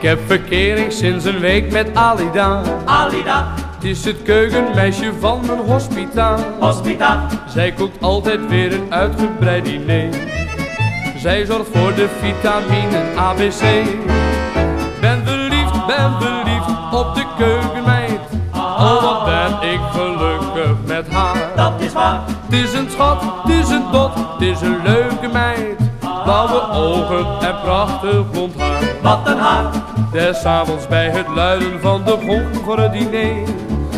Ik heb verkering sinds een week met Alida. Alida, Het is het keukenmeisje van mijn hospita. hospita, Zij kookt altijd weer een uitgebreid diner. Zij zorgt voor de vitamine ABC. Ben verliefd, ben verliefd op de keukenmeid. Oh, wat ben ik gelukkig met haar. dat is waar. Het is een schat, het is een dot, het is een leuke meid. Blauwe ogen en prachtig blond haar. Wat een haar, Des avonds bij het luiden van de gong voor het diner.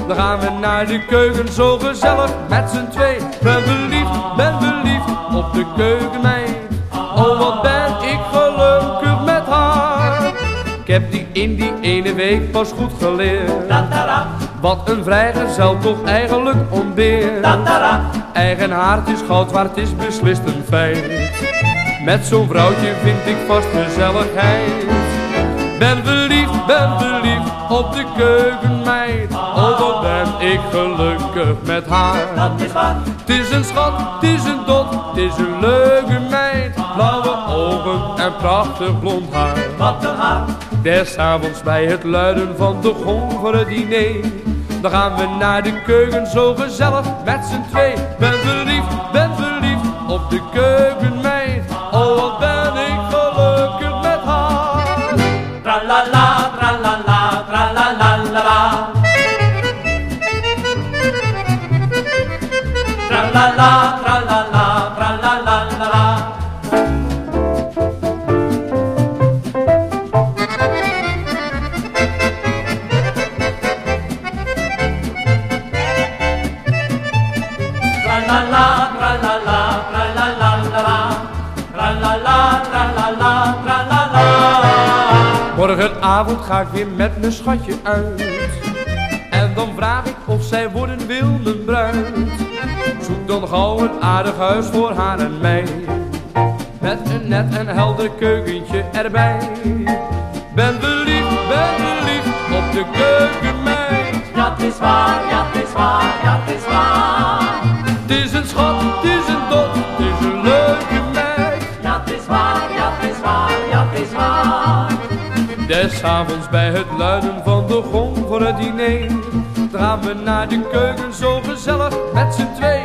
Dan gaan we naar de keuken zo gezellig met z'n twee. Ben verliefd, ben verliefd op de keukenmeid. Oh wat ben ik gelukkig met haar. Ik heb die in die ene week pas goed geleerd. Wat een vrijgezel toch eigenlijk ontbeert. Eigen haard is goud waard, is beslist een feit. Met zo'n vrouwtje vind ik vast gezelligheid. Ben verliefd, ben verliefd op de keukenmeid. Oh, wat ben ik gelukkig met haar. dat is waar. Het is een schat, het is een dot, het is een leuke meid. Blauwe ogen en prachtig blond haar. Wat een haar, Des avonds bij het luiden van de gong voor het diner. Dan gaan we naar de keuken zo gezellig met z'n twee. Ben verliefd, ben verliefd op de keukenmeid. la la la la la la Morgenavond ga ik weer met mijn schatje uit. En dan vraag ik of zij worden wil mijn bruid. Zoek dan gauw een aardig huis voor haar en mij. Met een net en helder keukentje erbij. Ben verliefd, ben verliefd op de keukenmeid. Ja, het is waar, het is waar, het is waar. Het is een schat, het is een dot, Des avonds bij het luiden van de gong voor het diner. Gaan we naar de keuken zo gezellig met z'n twee.